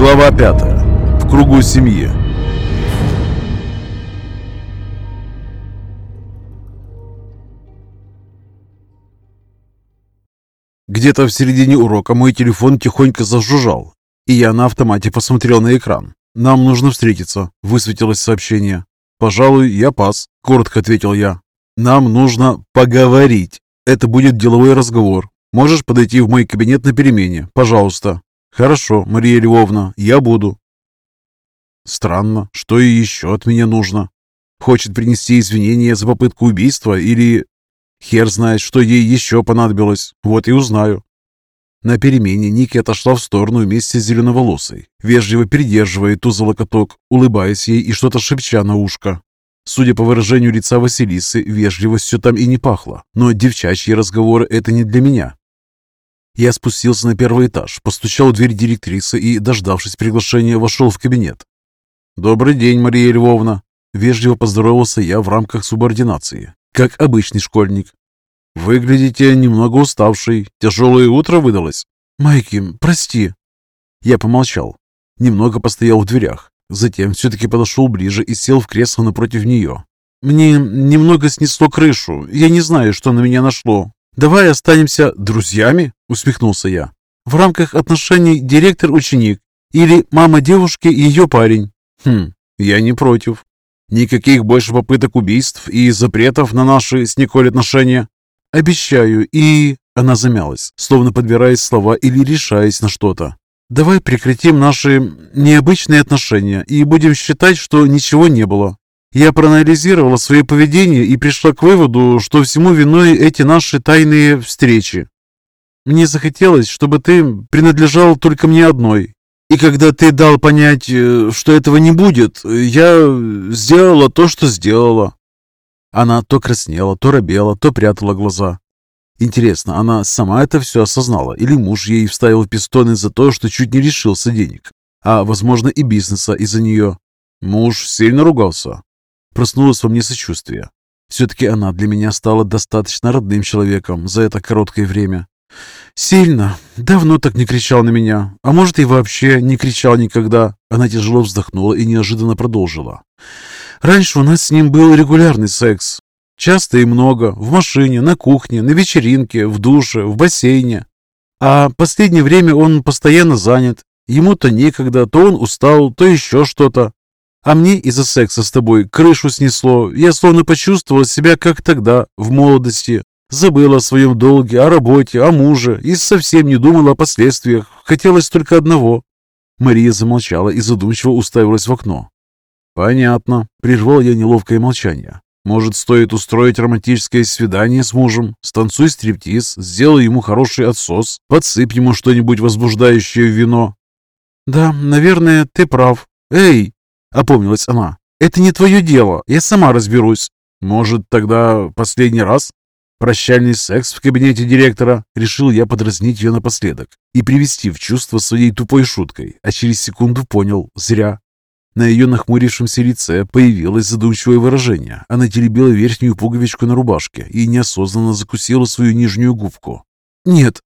Глава 5. В кругу семьи. Где-то в середине урока мой телефон тихонько зажужжал, и я на автомате посмотрел на экран. «Нам нужно встретиться», — высветилось сообщение. «Пожалуй, я пас», — коротко ответил я. «Нам нужно поговорить. Это будет деловой разговор. Можешь подойти в мой кабинет на перемене, пожалуйста». «Хорошо, Мария Львовна, я буду». Странно, что и еще от меня нужно. Хочет принести извинения за попытку убийства или... Хер знает, что ей еще понадобилось. Вот и узнаю. На перемене Ники отошла в сторону вместе с зеленоволосой, вежливо передерживая ту за локоток, улыбаясь ей и что-то шепча на ушко. Судя по выражению лица Василисы, вежливостью там и не пахло, но девчачьи разговоры – это не для меня. Я спустился на первый этаж, постучал в дверь директрисы и, дождавшись приглашения, вошел в кабинет. «Добрый день, Мария Львовна!» Вежливо поздоровался я в рамках субординации, как обычный школьник. «Выглядите немного уставший. Тяжелое утро выдалось?» «Майки, прости». Я помолчал. Немного постоял в дверях. Затем все-таки подошел ближе и сел в кресло напротив нее. «Мне немного снесло крышу. Я не знаю, что на меня нашло. «Давай останемся друзьями?» – усмехнулся я. «В рамках отношений директор-ученик или мама девушки и ее парень?» «Хм, я не против. Никаких больше попыток убийств и запретов на наши с Николь отношения?» «Обещаю, и...» Она замялась, словно подбирая слова или решаясь на что-то. «Давай прекратим наши необычные отношения и будем считать, что ничего не было. Я проанализировала свое поведение и пришла к выводу, что всему виной эти наши тайные встречи. Мне захотелось, чтобы ты принадлежал только мне одной. И когда ты дал понять, э, что этого не будет, я сделала то, что сделала. Она то краснела, то робела, то прятала глаза. Интересно, она сама это все осознала, или муж ей вставил пистоны за то, что чуть не лишился денег, а, возможно, и бизнеса из-за нее? Муж сильно ругался. Проснулось во мне сочувствие. Все-таки она для меня стала достаточно родным человеком за это короткое время. Сильно. Давно так не кричал на меня. А может и вообще не кричал никогда. Она тяжело вздохнула и неожиданно продолжила. Раньше у нас с ним был регулярный секс. Часто и много. В машине, на кухне, на вечеринке, в душе, в бассейне. А последнее время он постоянно занят. Ему то некогда, то он устал, то еще что-то. А мне из-за секса с тобой крышу снесло. Я словно почувствовала себя как тогда, в молодости. Забыла о своем долге, о работе, о муже и совсем не думала о последствиях. Хотелось только одного. Мария замолчала и задумчиво уставилась в окно. «Понятно», — прервал я неловкое молчание. «Может, стоит устроить романтическое свидание с мужем? Станцуй стриптиз, сделай ему хороший отсос, подсыпь ему что-нибудь возбуждающее в вино». «Да, наверное, ты прав. Эй, Опомнилась она. «Это не твое дело, я сама разберусь». «Может, тогда последний раз?» Прощальный секс в кабинете директора. Решил я подразнить ее напоследок и привести в чувство своей тупой шуткой, а через секунду понял – зря. На ее нахмурившемся лице появилось задумчивое выражение. Она теребила верхнюю пуговичку на рубашке и неосознанно закусила свою нижнюю губку. «Нет».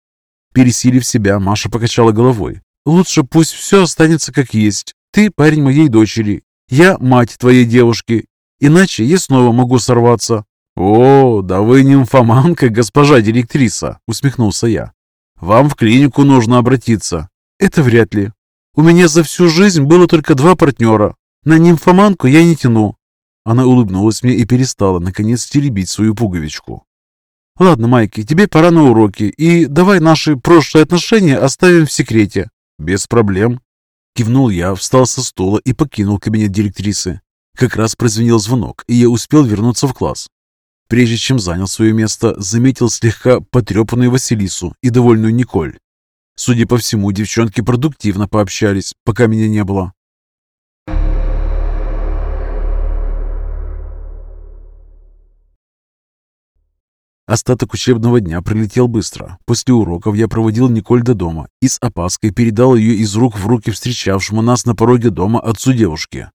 Пересилив себя, Маша покачала головой. «Лучше пусть все останется как есть. Ты парень моей дочери, я мать твоей девушки, иначе я снова могу сорваться». «О, да вы нимфоманка, госпожа директриса!» — усмехнулся я. «Вам в клинику нужно обратиться». «Это вряд ли. У меня за всю жизнь было только два партнера. На нимфоманку я не тяну». Она улыбнулась мне и перестала, наконец, теребить свою пуговичку. «Ладно, Майки, тебе пора на уроки, и давай наши прошлые отношения оставим в секрете». «Без проблем», Кивнул я, встал со стула и покинул кабинет директрисы. Как раз прозвенел звонок, и я успел вернуться в класс. Прежде чем занял свое место, заметил слегка потрепанную Василису и довольную Николь. Судя по всему, девчонки продуктивно пообщались, пока меня не было. Остаток учебного дня пролетел быстро. После уроков я проводил Николь до дома и с опаской передал ее из рук в руки встречавшему нас на пороге дома отцу девушки.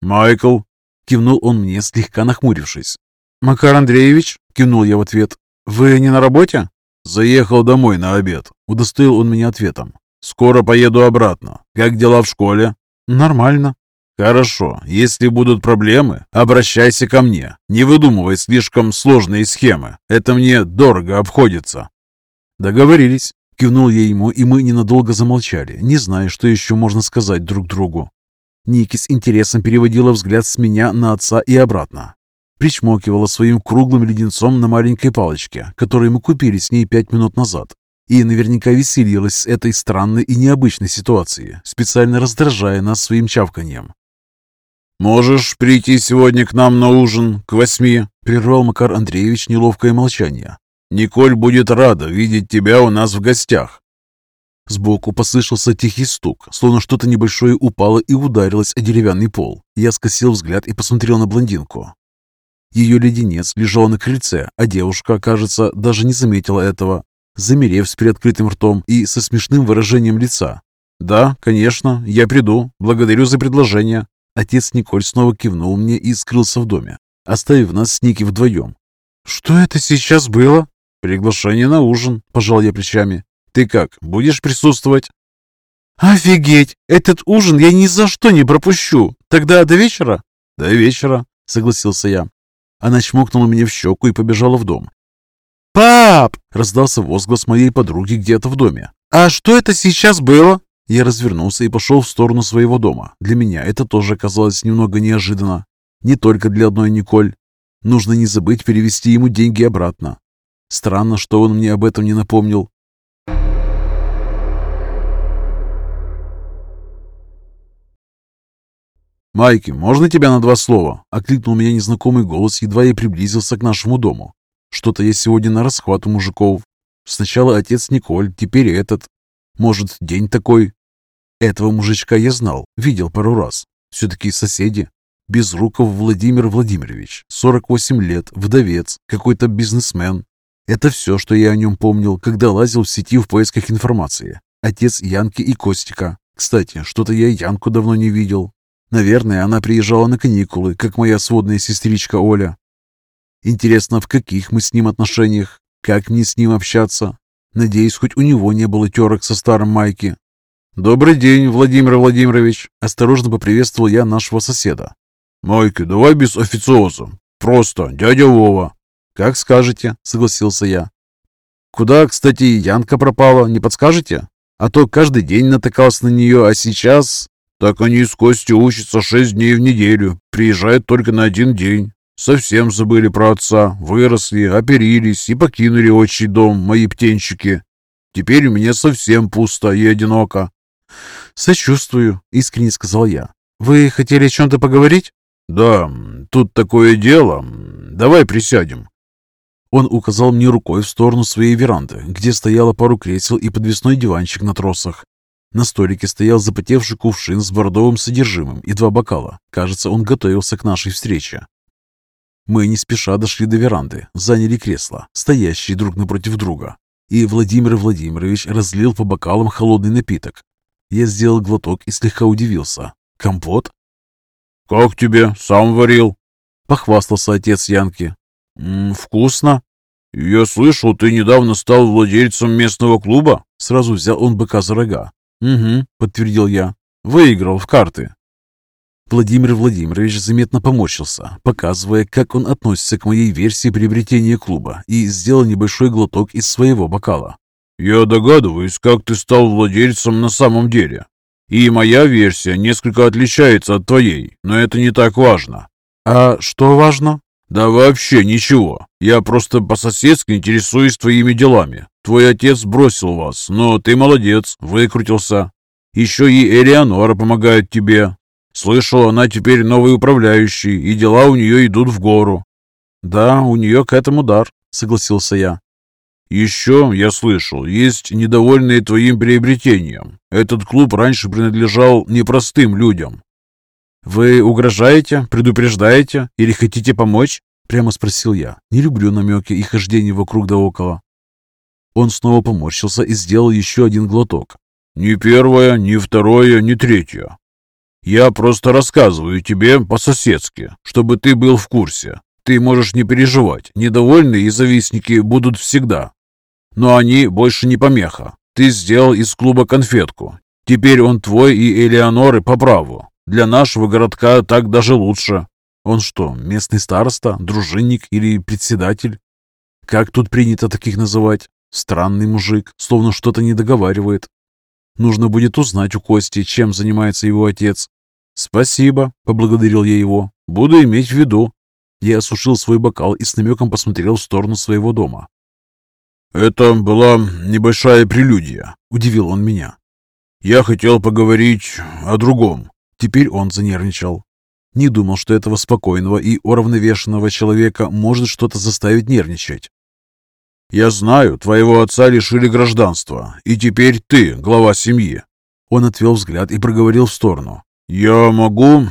«Майкл!» — кивнул он мне, слегка нахмурившись. «Макар Андреевич?» — кивнул я в ответ. «Вы не на работе?» «Заехал домой на обед», — удостоил он меня ответом. Скоро поеду обратно. Как дела в школе?» «Нормально». «Хорошо. Если будут проблемы, обращайся ко мне. Не выдумывай слишком сложные схемы. Это мне дорого обходится». «Договорились». Кивнул я ему, и мы ненадолго замолчали, не зная, что еще можно сказать друг другу. Ники с интересом переводила взгляд с меня на отца и обратно. Причмокивала своим круглым леденцом на маленькой палочке, которую мы купили с ней пять минут назад. И наверняка веселилась с этой странной и необычной ситуации, специально раздражая нас своим чавканьем. «Можешь прийти сегодня к нам на ужин к восьми?» — прервал Макар Андреевич неловкое молчание. «Николь будет рада видеть тебя у нас в гостях». Сбоку послышался тихий стук, словно что-то небольшое упало и ударилось о деревянный пол. Я скосил взгляд и посмотрел на блондинку. Ее леденец лежал на крыльце, а девушка, кажется, даже не заметила этого, замерев с приоткрытым ртом и со смешным выражением лица. «Да, конечно, я приду. Благодарю за предложение». Отец Николь снова кивнул мне и скрылся в доме, оставив нас с Ники вдвоем. «Что это сейчас было?» «Приглашение на ужин», – пожал я плечами. «Ты как, будешь присутствовать?» «Офигеть! Этот ужин я ни за что не пропущу! Тогда до вечера?» «До вечера», — согласился я. Она чмокнула меня в щеку и побежала в дом. «Пап!» — раздался возглас моей подруги где-то в доме. «А что это сейчас было?» Я развернулся и пошел в сторону своего дома. Для меня это тоже оказалось немного неожиданно. Не только для одной Николь. Нужно не забыть перевести ему деньги обратно. Странно, что он мне об этом не напомнил. «Майки, можно тебя на два слова?» — окликнул меня незнакомый голос, едва я приблизился к нашему дому. «Что-то я сегодня на расхват у мужиков. Сначала отец Николь, теперь этот. Может, день такой?» Этого мужичка я знал, видел пару раз. Все-таки соседи. Безруков Владимир Владимирович, 48 лет, вдовец, какой-то бизнесмен. Это все, что я о нем помнил, когда лазил в сети в поисках информации. Отец Янки и Костика. Кстати, что-то я Янку давно не видел. Наверное, она приезжала на каникулы, как моя сводная сестричка Оля. Интересно, в каких мы с ним отношениях? Как мне с ним общаться? Надеюсь, хоть у него не было терок со старым Майки. «Добрый день, Владимир Владимирович!» Осторожно поприветствовал я нашего соседа. «Майки, давай без официоза. Просто дядя Вова». «Как скажете», — согласился я. «Куда, кстати, Янка пропала, не подскажете? А то каждый день натыкался на нее, а сейчас...» Так они с Костей учатся шесть дней в неделю, приезжают только на один день. Совсем забыли про отца, выросли, оперились и покинули отчий дом, мои птенчики. Теперь у меня совсем пусто и одиноко. «Сочувствую», — искренне сказал я. «Вы хотели о чем-то поговорить?» «Да, тут такое дело. Давай присядем». Он указал мне рукой в сторону своей веранды, где стояло пару кресел и подвесной диванчик на тросах. На столике стоял запотевший кувшин с бордовым содержимым и два бокала. Кажется, он готовился к нашей встрече. Мы не спеша дошли до веранды, заняли кресла, стоящие друг напротив друга. И Владимир Владимирович разлил по бокалам холодный напиток. Я сделал глоток и слегка удивился. «Компот?» «Как тебе? Сам варил?» Похвастался отец Янки. «М -м, «Вкусно. Я слышал, ты недавно стал владельцем местного клуба?» Сразу взял он быка за рога. «Угу», — подтвердил я. «Выиграл в карты». Владимир Владимирович заметно поморщился, показывая, как он относится к моей версии приобретения клуба, и сделал небольшой глоток из своего бокала. «Я догадываюсь, как ты стал владельцем на самом деле. И моя версия несколько отличается от твоей, но это не так важно». «А что важно?» «Да вообще ничего. Я просто по-соседски интересуюсь твоими делами. Твой отец бросил вас, но ты молодец, выкрутился. Еще и Элеонора помогает тебе. Слышал, она теперь новый управляющий, и дела у нее идут в гору». «Да, у нее к этому дар», — согласился я. «Еще, я слышал, есть недовольные твоим приобретением. Этот клуб раньше принадлежал непростым людям. «Вы угрожаете, предупреждаете или хотите помочь?» Прямо спросил я. Не люблю намеки и хождение вокруг да около. Он снова поморщился и сделал еще один глоток. «Ни первое, ни второе, ни третье. Я просто рассказываю тебе по-соседски, чтобы ты был в курсе. Ты можешь не переживать, недовольные и завистники будут всегда. Но они больше не помеха. ты сделал из клуба конфетку. Теперь он твой и Элеоноры по праву. Для нашего городка так даже лучше. Он что, местный староста, дружинник или председатель? Как тут принято таких называть? Странный мужик, словно что-то не договаривает. Нужно будет узнать у Кости, чем занимается его отец. «Спасибо», — поблагодарил я его. «Буду иметь в виду». Я осушил свой бокал и с намеком посмотрел в сторону своего дома. «Это была небольшая прелюдия», — удивил он меня. «Я хотел поговорить о другом». Теперь он занервничал. Не думал, что этого спокойного и уравновешенного человека может что-то заставить нервничать. «Я знаю, твоего отца лишили гражданства, и теперь ты глава семьи». Он отвел взгляд и проговорил в сторону. «Я могу...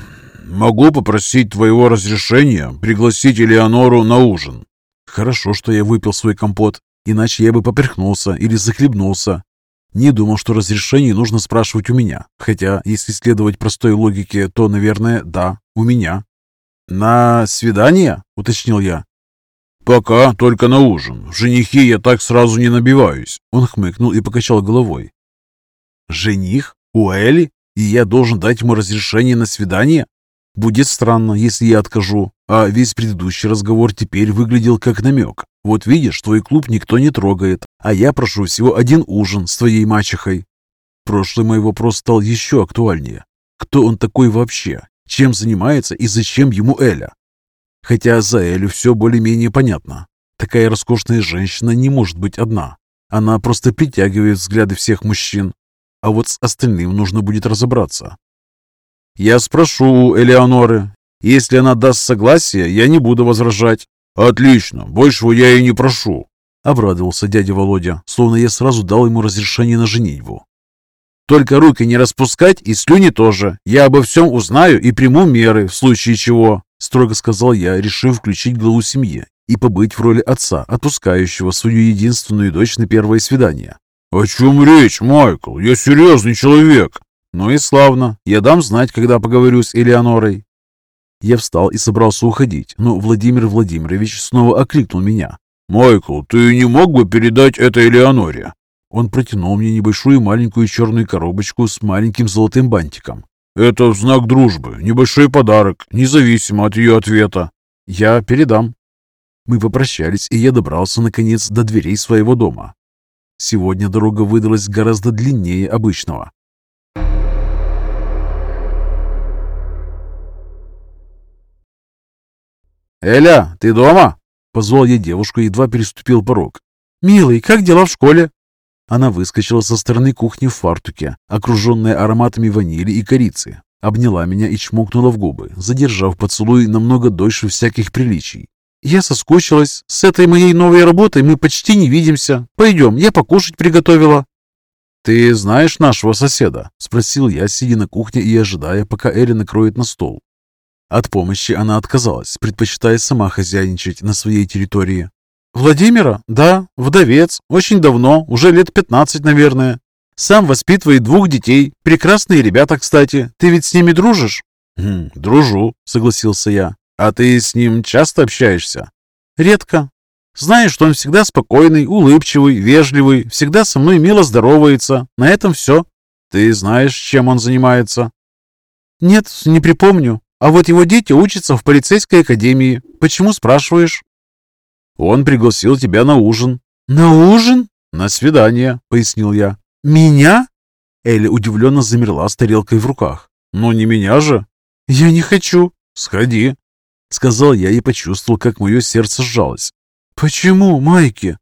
могу попросить твоего разрешения пригласить Элеонору на ужин». Хорошо, что я выпил свой компот, иначе я бы поперхнулся или захлебнулся. Не думал, что разрешение нужно спрашивать у меня, хотя, если следовать простой логике, то, наверное, да, у меня. «На свидание?» — уточнил я. «Пока только на ужин. В женихи я так сразу не набиваюсь». Он хмыкнул и покачал головой. «Жених? У Эли? И я должен дать ему разрешение на свидание? Будет странно, если я откажу. А весь предыдущий разговор теперь выглядел как намек. Вот видишь, твой клуб никто не трогает, а я прошу всего один ужин с твоей мачехой». Прошлый мой вопрос стал еще актуальнее. Кто он такой вообще? Чем занимается и зачем ему Эля? Хотя за Элю все более-менее понятно. Такая роскошная женщина не может быть одна. Она просто притягивает взгляды всех мужчин. А вот с остальным нужно будет разобраться. Я спрошу у Элеоноры. Если она даст согласие, я не буду возражать. Отлично, большего я и не прошу. Обрадовался дядя Володя, словно я сразу дал ему разрешение на женитьбу. Только руки не распускать и слюни тоже. Я обо всем узнаю и приму меры, в случае чего. — строго сказал я, решив включить главу семьи и побыть в роли отца, отпускающего свою единственную дочь на первое свидание. «О чем речь, Майкл? Я серьезный человек!» «Ну и славно. Я дам знать, когда поговорю с Элеонорой». Я встал и собрался уходить, но Владимир Владимирович снова окликнул меня. «Майкл, ты не мог бы передать это Элеоноре?» Он протянул мне небольшую маленькую черную коробочку с маленьким золотым бантиком. «Это знак дружбы, небольшой подарок, независимо от ее ответа. Я передам». Мы попрощались, и я добрался, наконец, до дверей своего дома. Сегодня дорога выдалась гораздо длиннее обычного. «Эля, ты дома?» — позвал я девушку, едва переступил порог. «Милый, как дела в школе?» Она выскочила со стороны кухни в фартуке, окруженная ароматами ванили и корицы. Обняла меня и чмокнула в губы, задержав поцелуй намного дольше всяких приличий. «Я соскучилась. С этой моей новой работой мы почти не видимся. Пойдем, я покушать приготовила». «Ты знаешь нашего соседа?» – спросил я, сидя на кухне и ожидая, пока Элли накроет на стол. От помощи она отказалась, предпочитая сама хозяйничать на своей территории. «Владимира? Да, вдовец. Очень давно, уже лет пятнадцать, наверное. Сам воспитывает двух детей. Прекрасные ребята, кстати. Ты ведь с ними дружишь?» хм, «Дружу», — согласился я. «А ты с ним часто общаешься?» «Редко. Знаешь, что он всегда спокойный, улыбчивый, вежливый, всегда со мной мило здоровается. На этом все». «Ты знаешь, чем он занимается?» «Нет, не припомню. А вот его дети учатся в полицейской академии. Почему спрашиваешь?» «Он пригласил тебя на ужин». «На ужин?» «На свидание», — пояснил я. «Меня?» Элли удивленно замерла с тарелкой в руках. «Ну, не меня же». «Я не хочу». «Сходи», — сказал я и почувствовал, как мое сердце сжалось. «Почему, Майки?»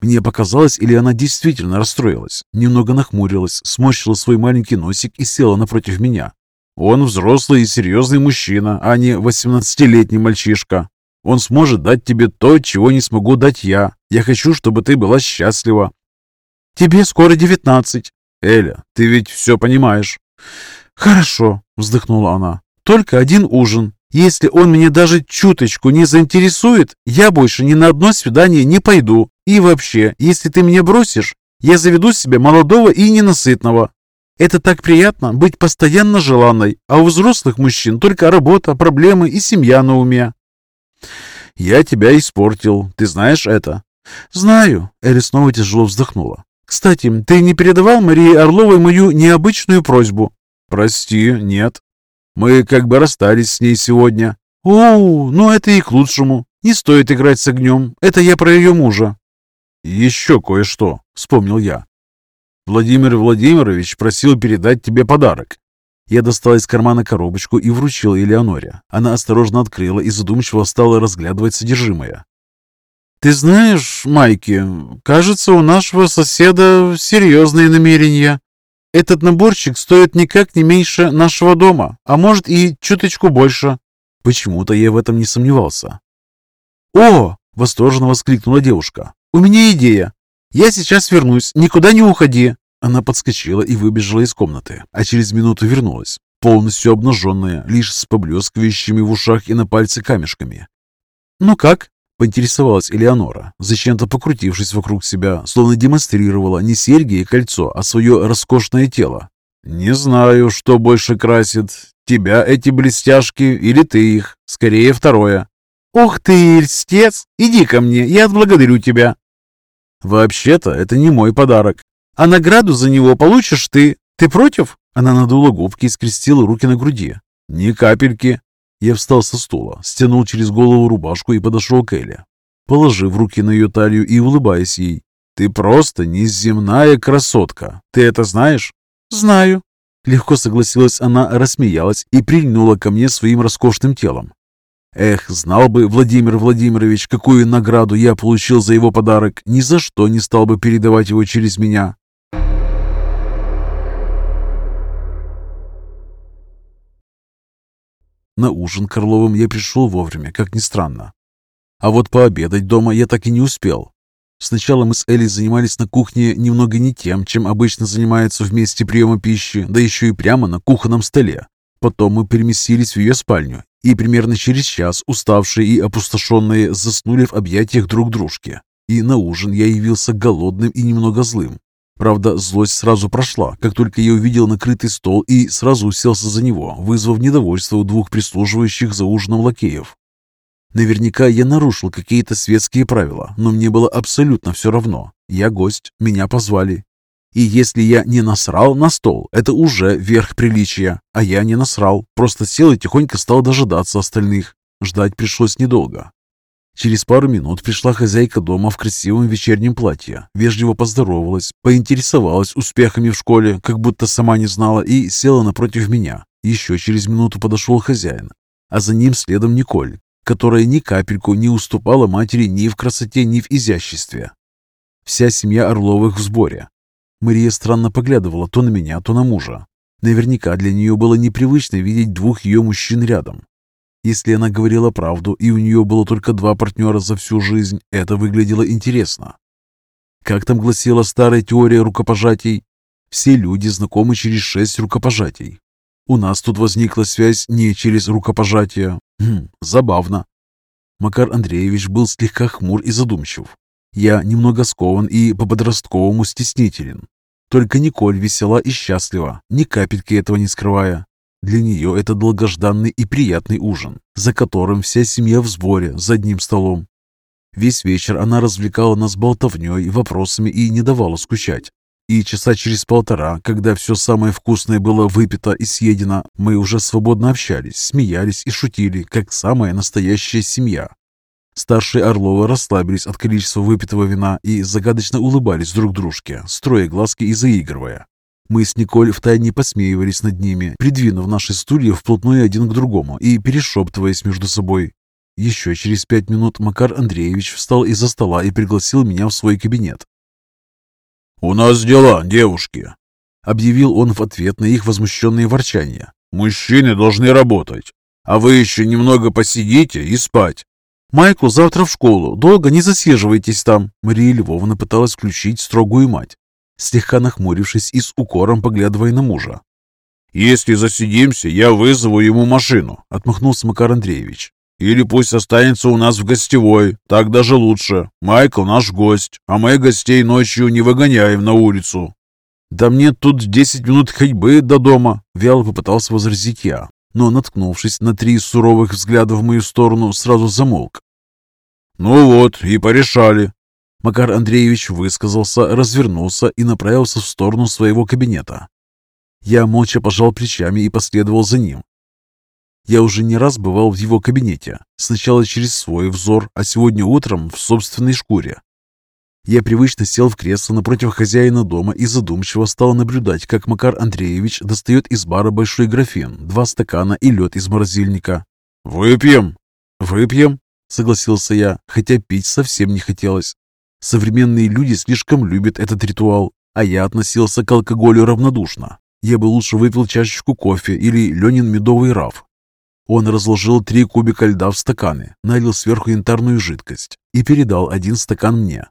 Мне показалось, или она действительно расстроилась. Немного нахмурилась, сморщила свой маленький носик и села напротив меня. Он взрослый и серьезный мужчина, а не восемнадцатилетний мальчишка. Он сможет дать тебе то, чего не смогу дать я. Я хочу, чтобы ты была счастлива». «Тебе скоро девятнадцать». «Эля, ты ведь все понимаешь». «Хорошо», — вздохнула она. «Только один ужин. Если он меня даже чуточку не заинтересует, я больше ни на одно свидание не пойду. И вообще, если ты меня бросишь, я заведу себе молодого и ненасытного. Это так приятно быть постоянно желанной, а у взрослых мужчин только работа, проблемы и семья на уме. «Я тебя испортил. Ты знаешь это?» «Знаю», — Элли снова тяжело вздохнула. «Кстати, ты не передавал Марии Орловой мою необычную просьбу?» «Прости, нет. Мы как бы расстались с ней сегодня». «О, ну это и к лучшему. Не стоит играть с огнем. Это я про ее мужа». «Еще кое-что», — вспомнил я. «Владимир Владимирович просил передать тебе подарок». Я достал из кармана коробочку и вручил Элеоноре. Она осторожно открыла и задумчиво стала разглядывать содержимое. «Ты знаешь, Майки, кажется, у нашего соседа серьезные намерения. Этот наборчик стоит никак не меньше нашего дома, а может и чуточку больше». Почему-то я в этом не сомневался. «О!» — восторженно воскликнула девушка. «У меня идея. Я сейчас вернусь, никуда не уходи». Она подскочила и выбежала из комнаты, а через минуту вернулась, полностью обнаженная, лишь с поблескивающими в ушах и на пальце камешками. «Ну как?» Поинтересовалась Элеонора, зачем-то покрутившись вокруг себя, словно демонстрировала не серьги и кольцо, а свое роскошное тело. «Не знаю, что больше красит, тебя эти блестяшки или ты их, скорее второе». «Ух ты, льстец! Иди ко мне, я отблагодарю тебя!» «Вообще-то это не мой подарок. А награду за него получишь ты. Ты против?» Она надула губки и скрестила руки на груди. «Ни капельки. Я встал со стула, стянул через голову рубашку и подошел к Эле, положив руки на ее талию и улыбаясь ей. «Ты просто неземная красотка. Ты это знаешь?» «Знаю». Легко согласилась она, рассмеялась и прильнула ко мне своим роскошным телом. Эх, знал бы Владимир Владимирович, какую награду я получил за его подарок, ни за что не стал бы передавать его через меня. На ужин к Орловым я пришел вовремя, как ни странно. А вот пообедать дома я так и не успел. Сначала мы с Элли занимались на кухне немного не тем, чем обычно занимаются вместе приема пищи, да еще и прямо на кухонном столе. Потом мы переместились в ее спальню, и примерно через час, уставшие и опустошенные, заснули в объятиях друг дружки. И на ужин я явился голодным и немного злым. Правда, злость сразу прошла, как только я увидел накрытый стол и сразу уселся за него, вызвав недовольство у двух прислуживающих за ужином лакеев. Наверняка я нарушил какие-то светские правила, но мне было абсолютно все равно. Я гость, меня позвали. И если я не насрал на стол, это уже верх приличия. А я не насрал, просто сел и тихонько стал дожидаться остальных. Ждать пришлось недолго. Через пару минут пришла хозяйка дома в красивом вечернем платье, вежливо поздоровалась, поинтересовалась успехами в школе, как будто сама не знала, и села напротив меня. Еще через минуту подошел хозяин, а за ним следом Николь, которая ни капельку не уступала матери ни в красоте, ни в изяществе. Вся семья Орловых в сборе. Мария странно поглядывала то на меня, то на мужа. Наверняка для нее было непривычно видеть двух ее мужчин рядом. Если она говорила правду, и у нее было только два партнера за всю жизнь, это выглядело интересно. Как там гласила старая теория рукопожатий? Все люди знакомы через шесть рукопожатий. У нас тут возникла связь не через рукопожатие. Хм, забавно. Макар Андреевич был слегка хмур и задумчив. Я немного скован и по-подростковому стеснителен. Только Николь весела и счастлива, ни капельки этого не скрывая. Для нее это долгожданный и приятный ужин, за которым вся семья в сборе за одним столом. Весь вечер она развлекала нас болтовней, вопросами и не давала скучать. И часа через полтора, когда все самое вкусное было выпито и съедено, мы уже свободно общались, смеялись и шутили, как самая настоящая семья. Старшие Орловы расслабились от количества выпитого вина и загадочно улыбались друг дружке, строя глазки и заигрывая. Мы с Николь втайне посмеивались над ними, придвинув наши стулья вплотную один к другому и перешептываясь между собой. Еще через пять минут Макар Андреевич встал из-за стола и пригласил меня в свой кабинет. «У нас дела, девушки», — объявил он в ответ на их возмущенные ворчания. «Мужчины должны работать, а вы еще немного посидите и спать». «Майкл завтра в школу. Долго не засиживайтесь там». Мария Львовна пыталась включить строгую мать слегка нахмурившись и с укором поглядывая на мужа. «Если засидимся, я вызову ему машину», — отмахнулся Макар Андреевич. «Или пусть останется у нас в гостевой, так даже лучше. Майкл наш гость, а мы гостей ночью не выгоняем на улицу». «Да мне тут десять минут ходьбы до дома», — вяло попытался возразить я, но, наткнувшись на три суровых взгляда в мою сторону, сразу замолк. «Ну вот, и порешали. Макар Андреевич высказался, развернулся и направился в сторону своего кабинета. Я молча пожал плечами и последовал за ним. Я уже не раз бывал в его кабинете, сначала через свой взор, а сегодня утром в собственной шкуре. Я привычно сел в кресло напротив хозяина дома и задумчиво стал наблюдать, как Макар Андреевич достает из бара большой графин, два стакана и лед из морозильника. «Выпьем!» «Выпьем!» — согласился я, хотя пить совсем не хотелось. Современные люди слишком любят этот ритуал, а я относился к алкоголю равнодушно. Я бы лучше выпил чашечку кофе или Ленин медовый раф. Он разложил три кубика льда в стаканы, налил сверху янтарную жидкость и передал один стакан мне.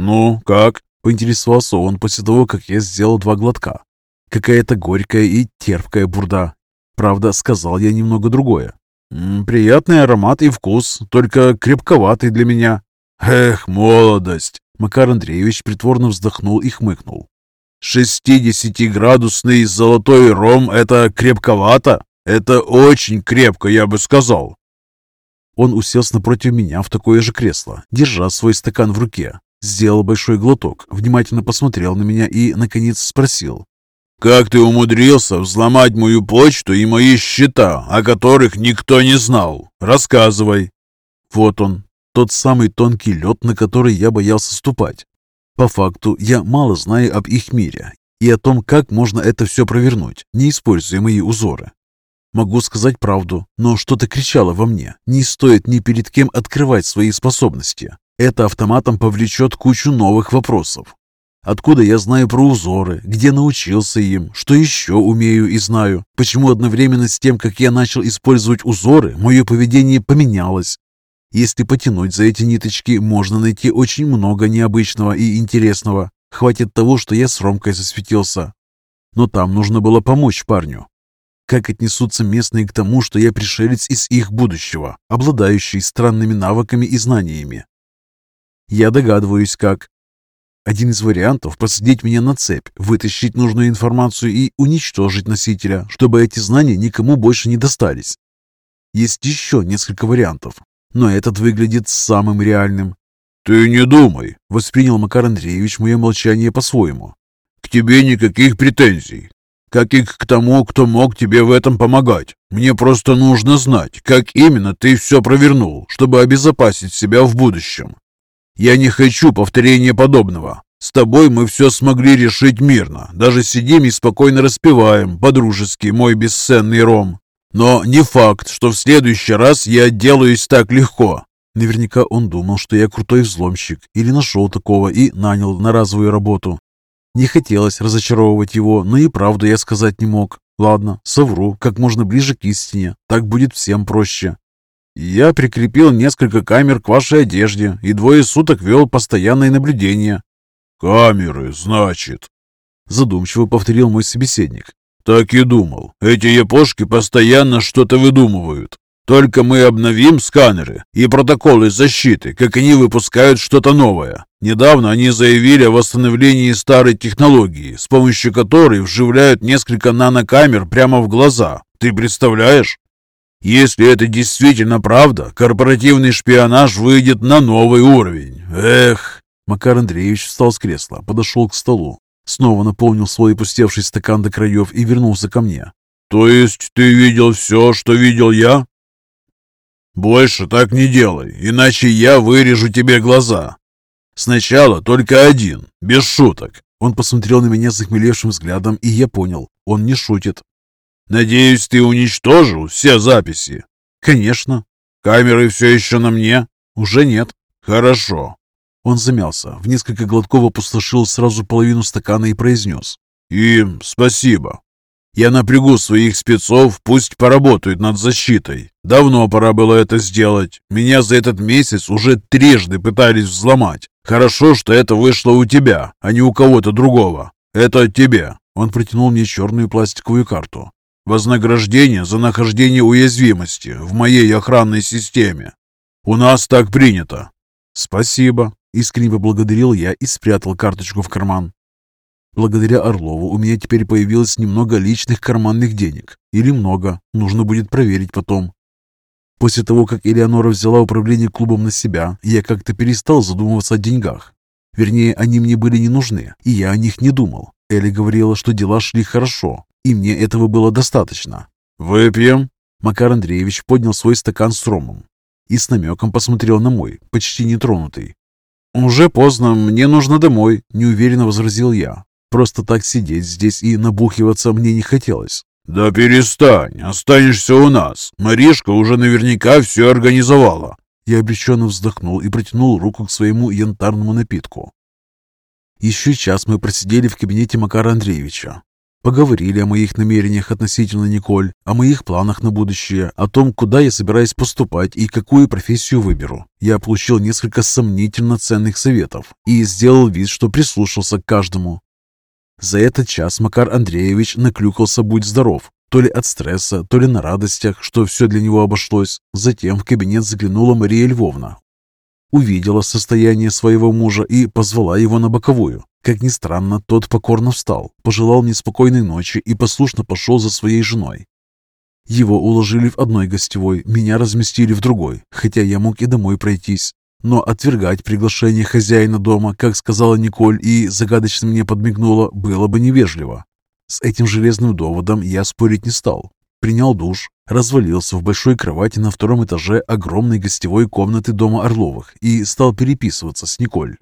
«Ну, как?» – поинтересовался он после того, как я сделал два глотка. Какая-то горькая и терпкая бурда. Правда, сказал я немного другое. «Приятный аромат и вкус, только крепковатый для меня». «Эх, молодость!» Макар Андреевич притворно вздохнул и хмыкнул. «Шестидесятиградусный золотой ром — это крепковато? Это очень крепко, я бы сказал». Он уселся напротив меня в такое же кресло, держа свой стакан в руке. Сделал большой глоток, внимательно посмотрел на меня и, наконец, спросил. «Как ты умудрился взломать мою почту и мои счета, о которых никто не знал? Рассказывай!» Вот он, тот самый тонкий лед, на который я боялся ступать. По факту, я мало знаю об их мире и о том, как можно это все провернуть, не используя мои узоры. Могу сказать правду, но что-то кричало во мне. Не стоит ни перед кем открывать свои способности. Это автоматом повлечет кучу новых вопросов. Откуда я знаю про узоры, где научился им, что еще умею и знаю, почему одновременно с тем, как я начал использовать узоры, мое поведение поменялось. Если потянуть за эти ниточки, можно найти очень много необычного и интересного. Хватит того, что я с Ромкой засветился. Но там нужно было помочь парню. Как отнесутся местные к тому, что я пришелец из их будущего, обладающий странными навыками и знаниями? Я догадываюсь, как. Один из вариантов – посадить меня на цепь, вытащить нужную информацию и уничтожить носителя, чтобы эти знания никому больше не достались. Есть еще несколько вариантов, но этот выглядит самым реальным. «Ты не думай», – воспринял Макар Андреевич мое молчание по-своему. «К тебе никаких претензий, как и к тому, кто мог тебе в этом помогать. Мне просто нужно знать, как именно ты все провернул, чтобы обезопасить себя в будущем. Я не хочу повторения подобного. С тобой мы все смогли решить мирно. Даже сидим и спокойно распеваем, по-дружески, мой бесценный ром. Но не факт, что в следующий раз я отделаюсь так легко. Наверняка он думал, что я крутой взломщик или нашел такого и нанял на разовую работу. Не хотелось разочаровывать его, но и правду я сказать не мог. Ладно, совру, как можно ближе к истине. Так будет всем проще. Я прикрепил несколько камер к вашей одежде и двое суток вел постоянное наблюдение. «Камеры, значит?» Задумчиво повторил мой собеседник. «Так и думал. Эти япошки постоянно что-то выдумывают. Только мы обновим сканеры и протоколы защиты, как они выпускают что-то новое. Недавно они заявили о восстановлении старой технологии, с помощью которой вживляют несколько нанокамер прямо в глаза. Ты представляешь? Если это действительно правда, корпоративный шпионаж выйдет на новый уровень. Эх!» Макар Андреевич встал с кресла, подошел к столу, снова наполнил свой опустевший стакан до краев и вернулся ко мне. «То есть ты видел все, что видел я?» «Больше так не делай, иначе я вырежу тебе глаза. Сначала только один, без шуток». Он посмотрел на меня захмелевшим взглядом, и я понял, он не шутит. «Надеюсь, ты уничтожил все записи?» «Конечно». «Камеры все еще на мне?» «Уже нет». «Хорошо». Он замялся, в несколько глотков опустошил сразу половину стакана и произнес. «И спасибо. Я напрягу своих спецов, пусть поработают над защитой. Давно пора было это сделать. Меня за этот месяц уже трижды пытались взломать. Хорошо, что это вышло у тебя, а не у кого-то другого. Это тебе». Он протянул мне черную пластиковую карту. Вознаграждение за нахождение уязвимости в моей охранной системе. У нас так принято. Спасибо. Искренне поблагодарил я и спрятал карточку в карман. Благодаря Орлову у меня теперь появилось немного личных карманных денег. Или много. Нужно будет проверить потом. После того, как Элеонора взяла управление клубом на себя, я как-то перестал задумываться о деньгах. Вернее, они мне были не нужны, и я о них не думал. Элли говорила, что дела шли хорошо, и мне этого было достаточно. «Выпьем?» Макар Андреевич поднял свой стакан с ромом и с намеком посмотрел на мой, почти нетронутый. «Уже поздно, мне нужно домой», — неуверенно возразил я. Просто так сидеть здесь и набухиваться мне не хотелось. «Да перестань, останешься у нас. Маришка уже наверняка все организовала». Я обреченно вздохнул и протянул руку к своему янтарному напитку. Еще час мы просидели в кабинете Макара Андреевича. Поговорили о моих намерениях относительно Николь, о моих планах на будущее, о том, куда я собираюсь поступать и какую профессию выберу. Я получил несколько сомнительно ценных советов и сделал вид, что прислушался к каждому. За этот час Макар Андреевич наклюкался «Будь здоров», то ли от стресса, то ли на радостях, что все для него обошлось. Затем в кабинет заглянула Мария Львовна. Увидела состояние своего мужа и позвала его на боковую. Как ни странно, тот покорно встал, пожелал мне спокойной ночи и послушно пошел за своей женой. Его уложили в одной гостевой, меня разместили в другой, хотя я мог и домой пройтись. Но отвергать приглашение хозяина дома, как сказала Николь и загадочно мне подмигнула, было бы невежливо. С этим железным доводом я спорить не стал. Принял душ, развалился в большой кровати на втором этаже огромной гостевой комнаты дома Орловых и стал переписываться с Николь.